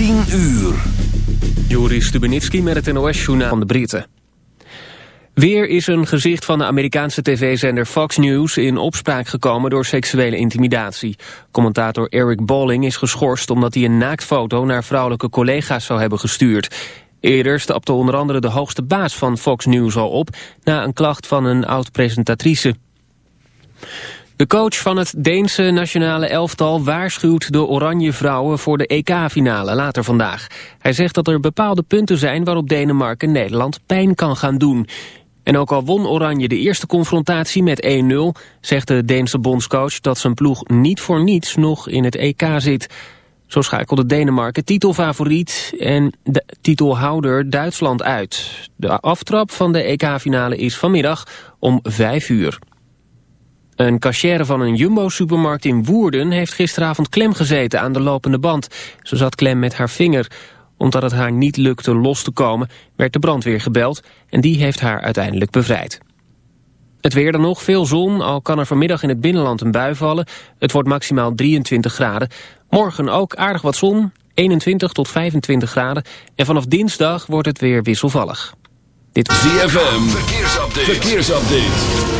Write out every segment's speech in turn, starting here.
10 uur. Joris Stubenitski met het NOS-journaal van de Britten. Weer is een gezicht van de Amerikaanse tv-zender Fox News in opspraak gekomen door seksuele intimidatie. Commentator Eric Bolling is geschorst omdat hij een naaktfoto naar vrouwelijke collega's zou hebben gestuurd. Eerder stapte onder andere de hoogste baas van Fox News al op na een klacht van een oud-presentatrice. De coach van het Deense nationale elftal waarschuwt de Oranje Vrouwen voor de EK-finale later vandaag. Hij zegt dat er bepaalde punten zijn waarop Denemarken Nederland pijn kan gaan doen. En ook al won Oranje de eerste confrontatie met 1-0... zegt de Deense bondscoach dat zijn ploeg niet voor niets nog in het EK zit. Zo schakelde Denemarken titelfavoriet en de titelhouder Duitsland uit. De aftrap van de EK-finale is vanmiddag om 5 uur. Een cashier van een Jumbo-supermarkt in Woerden heeft gisteravond klem gezeten aan de lopende band. Ze zat klem met haar vinger. Omdat het haar niet lukte los te komen, werd de brandweer gebeld en die heeft haar uiteindelijk bevrijd. Het weer dan nog, veel zon, al kan er vanmiddag in het binnenland een bui vallen. Het wordt maximaal 23 graden. Morgen ook aardig wat zon, 21 tot 25 graden. En vanaf dinsdag wordt het weer wisselvallig. Dit ZFM, verkeersupdate. verkeersupdate.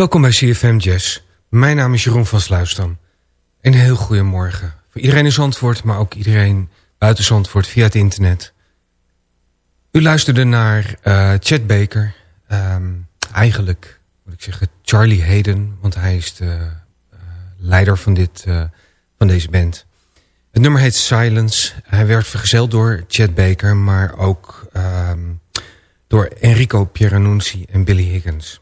Welkom bij CFM Jazz. Mijn naam is Jeroen van Sluisdam. Een heel goede morgen. Voor iedereen in Zandvoort, maar ook iedereen buiten Zandvoort via het internet. U luisterde naar uh, Chet Baker. Um, eigenlijk moet ik zeggen Charlie Hayden, want hij is de uh, leider van, dit, uh, van deze band. Het nummer heet Silence. Hij werd vergezeld door Chet Baker, maar ook um, door Enrico Pieranunzi en Billy Higgins.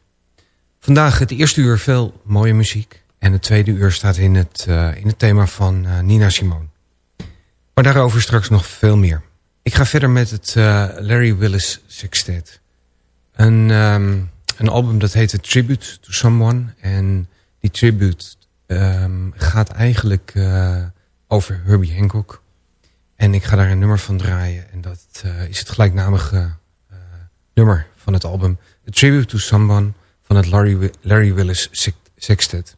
Vandaag het eerste uur veel mooie muziek. En het tweede uur staat in het, uh, in het thema van uh, Nina Simone. Maar daarover straks nog veel meer. Ik ga verder met het uh, Larry Willis Sextet. Een, um, een album dat heet Tribute to Someone. En die tribute um, gaat eigenlijk over Herbie Hancock. En ik ga daar een nummer van draaien. En dat is het gelijknamige nummer van het album. A Tribute to Someone van het Larry, Larry Willis Sextet.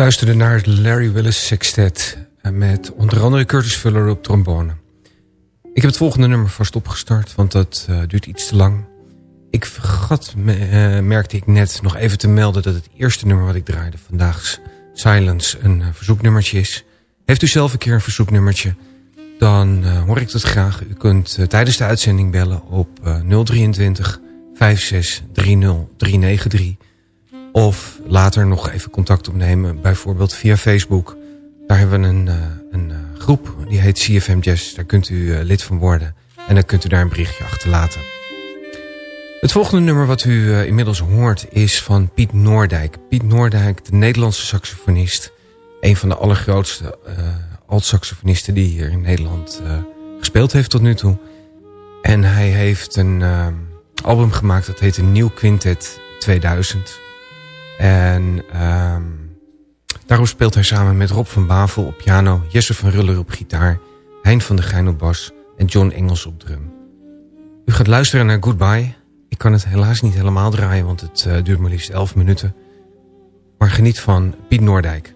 Luisterde naar Larry Willis Sextet eh, met onder andere Curtis Fuller op trombone. Ik heb het volgende nummer vast opgestart, want dat uh, duurt iets te lang. Ik vergat, uh, merkte ik net, nog even te melden dat het eerste nummer wat ik draaide vandaag Silence een verzoeknummertje is. Heeft u zelf een keer een verzoeknummertje, dan hoor ik dat graag. U kunt tijdens de uitzending bellen op 023 56 30 393 of later nog even contact opnemen, bijvoorbeeld via Facebook. Daar hebben we een, uh, een uh, groep, die heet CFM Jazz. Daar kunt u uh, lid van worden en dan kunt u daar een berichtje achterlaten. Het volgende nummer wat u inmiddels hoort is van Piet Noordijk. Piet Noordijk, de Nederlandse saxofonist. Een van de allergrootste alt-saxofonisten die hier in Nederland gespeeld heeft tot nu toe. En hij heeft een album gemaakt dat heet een Nieuw Quintet 2000... En um, daarom speelt hij samen met Rob van Bavel op piano... Jesse van Ruller op gitaar... Hein van der Geijn op bas en John Engels op drum. U gaat luisteren naar Goodbye. Ik kan het helaas niet helemaal draaien, want het uh, duurt maar liefst 11 minuten. Maar geniet van Piet Noordijk.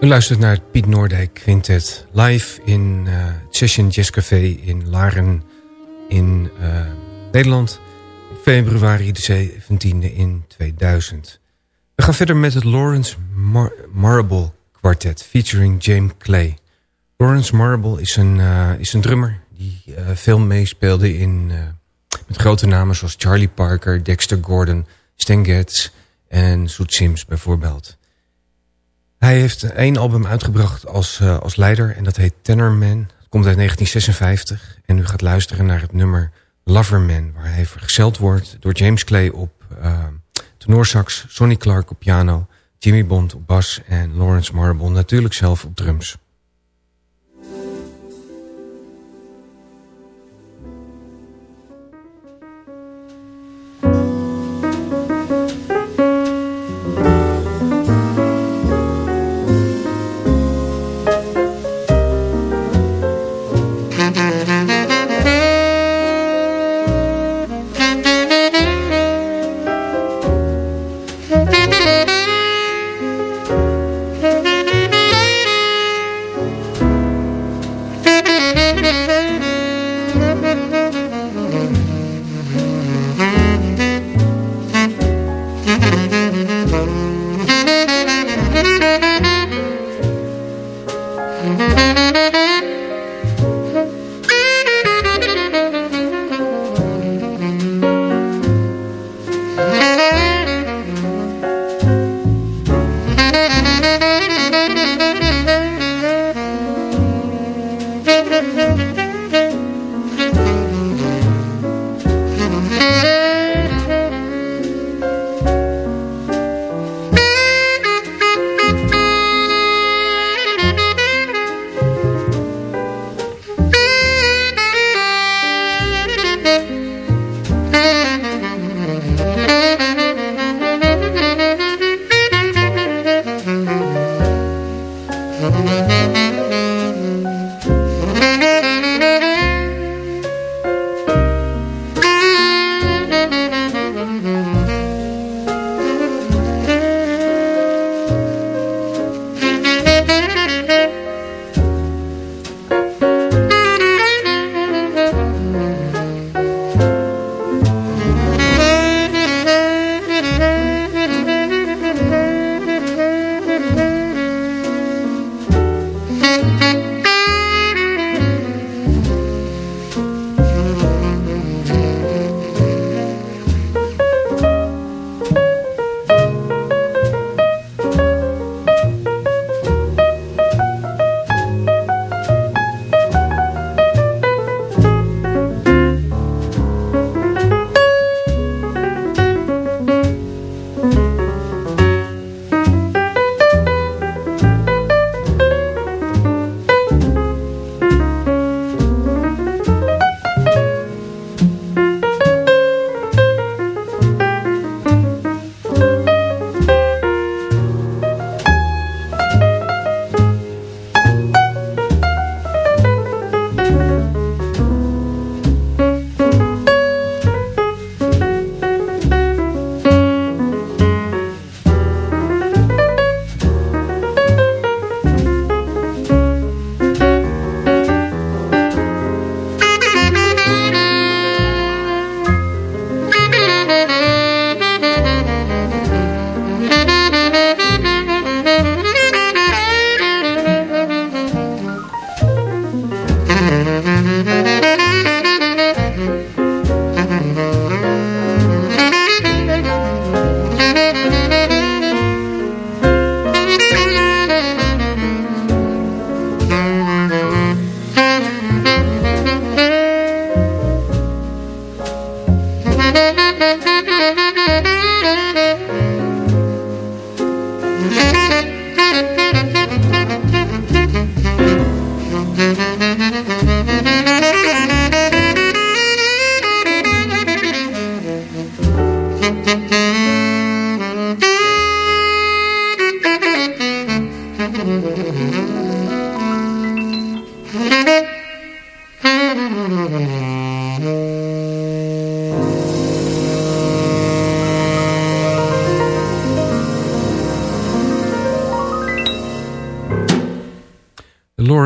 U luistert naar het Piet Noordijk Quintet live in uh, Session Jazz Café in Laren in uh, Nederland. Februari de 17e in 2000. We gaan verder met het Lawrence Mar Marble Quartet featuring James Clay. Lawrence Marble is een, uh, is een drummer die veel meespeelde in, met grote namen zoals Charlie Parker, Dexter Gordon, Stan Getz en Soet Sims bijvoorbeeld. Hij heeft één album uitgebracht als, uh, als leider en dat heet Tenorman. Het komt uit 1956 en u gaat luisteren naar het nummer Loverman... waar hij vergezeld wordt door James Clay op uh, tenorsax... Sonny Clark op piano, Jimmy Bond op bas en Lawrence Marble natuurlijk zelf op drums.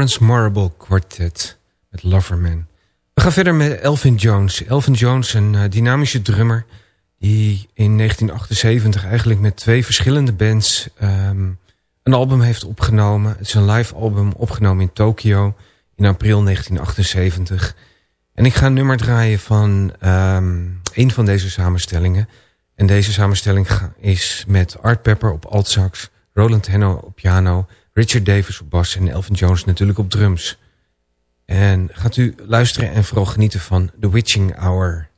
Florence Marble Quartet met Loverman. We gaan verder met Elvin Jones. Elvin Jones, een uh, dynamische drummer... die in 1978 eigenlijk met twee verschillende bands... Um, een album heeft opgenomen. Het is een live album opgenomen in Tokio in april 1978. En ik ga een nummer draaien van um, een van deze samenstellingen. En deze samenstelling is met Art Pepper op altsax... Roland Henno op piano... Richard Davis op bas en Elvin Jones natuurlijk op drums. En gaat u luisteren en vooral genieten van The Witching Hour.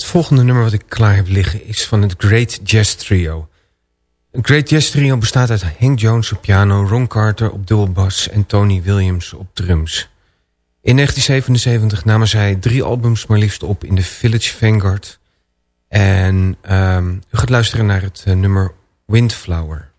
Volgende nummer wat ik klaar heb liggen is van het Great Jazz Trio. Het Great Jazz Trio bestaat uit Hank Jones op piano, Ron Carter op dubbelbas en Tony Williams op drums. In 1977 namen zij drie albums maar liefst op in de Village Vanguard. En um, u gaat luisteren naar het uh, nummer Windflower.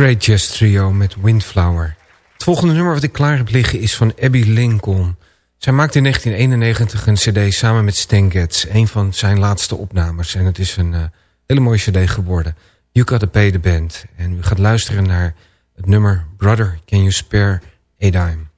Great Jazz Trio met Windflower. Het volgende nummer wat ik klaar heb liggen is van Abby Lincoln. Zij maakte in 1991 een cd samen met Stan Getz. Een van zijn laatste opnames. En het is een uh, hele mooie cd geworden. You Gotta Pay the Band. En u gaat luisteren naar het nummer Brother, Can You Spare a Dime.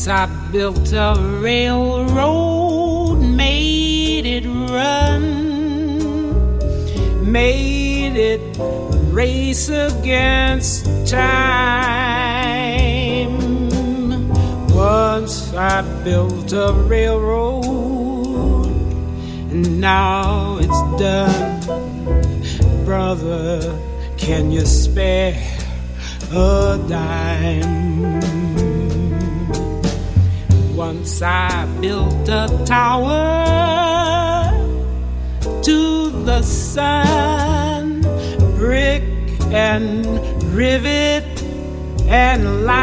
Once I built a railroad, made it run, made it race against time. Once I built a railroad, and now it's done. Brother, can you spare a dime? Once I built a tower to the sun, brick and rivet and lime.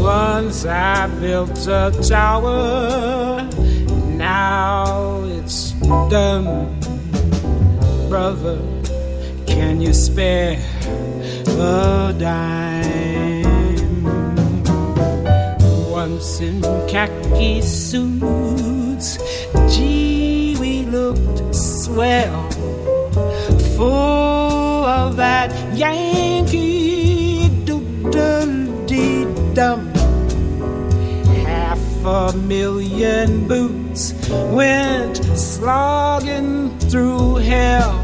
Once I built a tower, now it's done. Brother, can you spare a dime? In khaki suits. Gee, we looked swell, full of that Yankee doodle dee dum. Half a million boots went slogging through hell.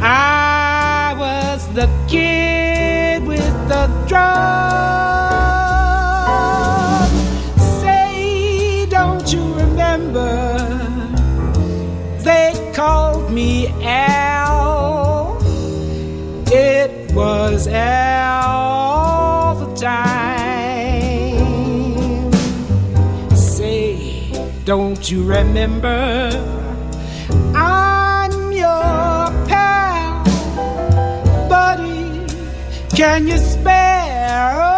I was the kid with the drum. Don't you remember? I'm your pal, buddy. Can you spare?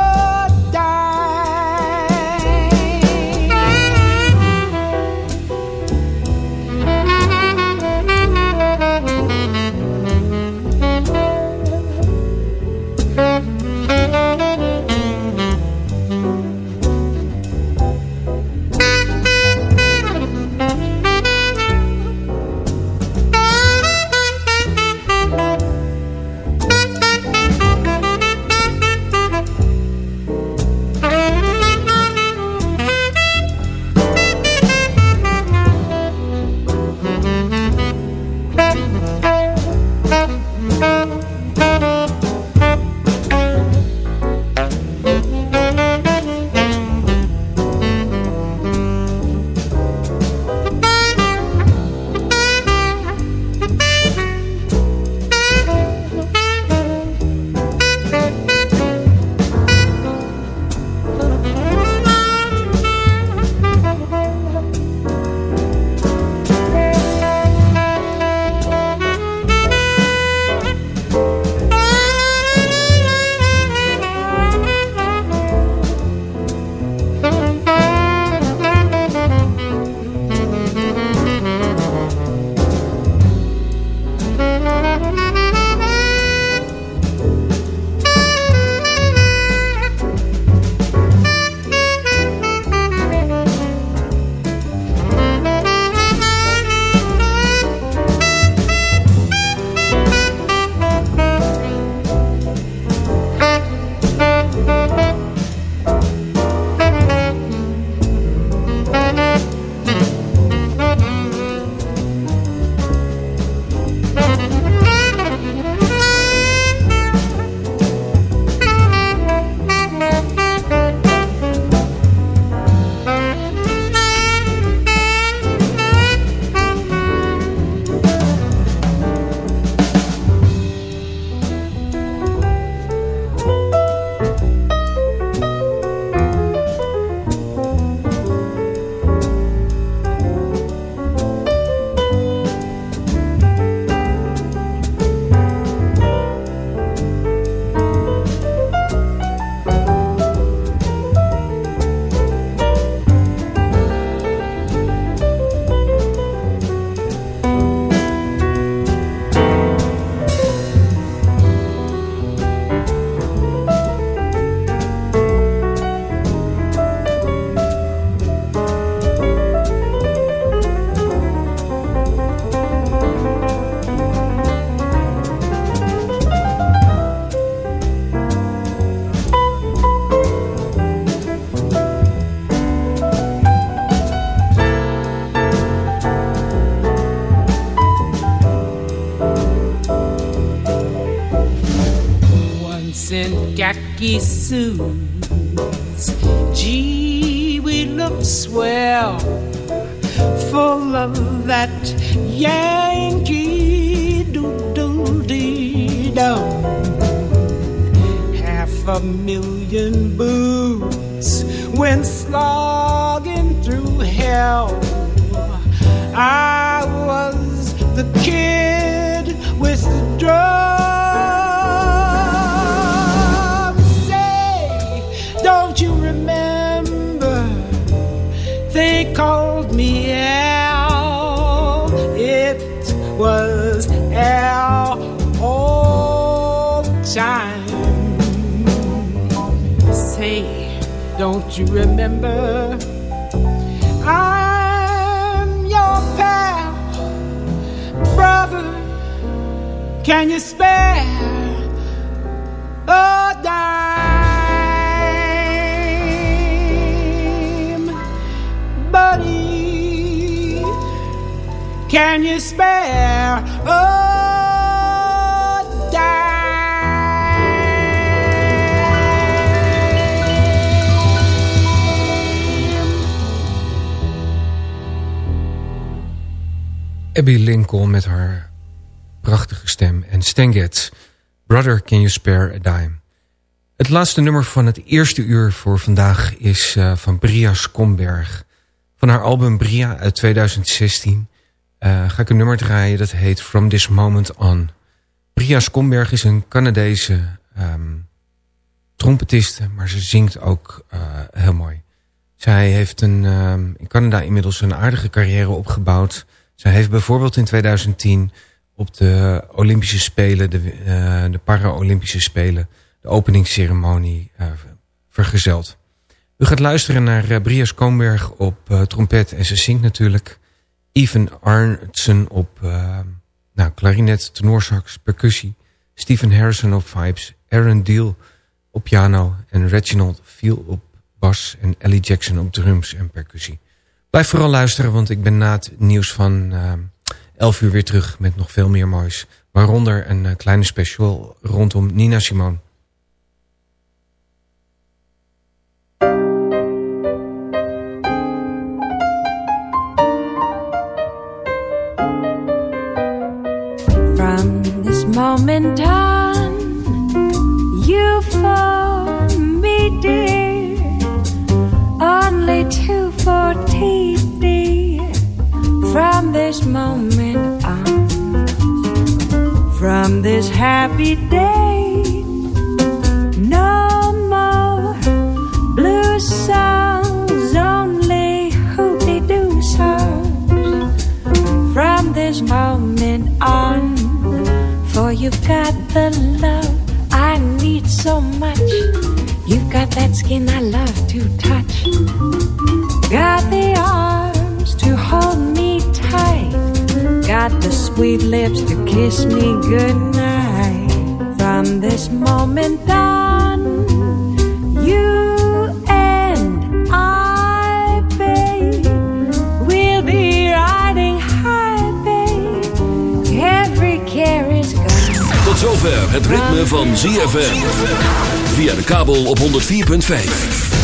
Suits. Gee, we look swell, full of that Yankee doodle dee dum. Half a million boots went slogging through hell. I was the kid don't you remember? I'm your pal, brother. Can you spare a dime, buddy? Can you spare Abby Lincoln met haar prachtige stem. En Stan Getz, Brother Can You Spare a Dime. Het laatste nummer van het eerste uur voor vandaag is uh, van Bria Skomberg. Van haar album Bria uit 2016 uh, ga ik een nummer draaien dat heet From This Moment On. Bria Skomberg is een Canadese um, trompetiste, maar ze zingt ook uh, heel mooi. Zij heeft een, um, in Canada inmiddels een aardige carrière opgebouwd... Zij heeft bijvoorbeeld in 2010 op de Olympische Spelen, de, uh, de Para-Olympische Spelen, de openingsceremonie uh, vergezeld. U gaat luisteren naar uh, Bria Skoonberg op trompet en ze zingt natuurlijk. Even Arntzen op nou, klarinet, tenorsax, percussie. Stephen Harrison op vibes. Aaron Deal op piano. En Reginald Veel op bas. En Ellie Jackson op drums en percussie. Blijf vooral luisteren, want ik ben na het nieuws van uh, 11 uur weer terug met nog veel meer moois. Waaronder een uh, kleine special rondom Nina Simone. From this moment on, you for me, dear, only for dear. From this moment on, from this happy day, no more blue songs, only hoopty-doo songs. From this moment on, for you've got the love I need so much. You've got that skin I love to touch. Got the arms to hold me tight. Got the sweet lips to kiss me goodnight. From this moment on, you and I, babe, will be riding high, babe. Every care is gone. Tot zover het ritme van ZFM. Via de kabel op 104.5.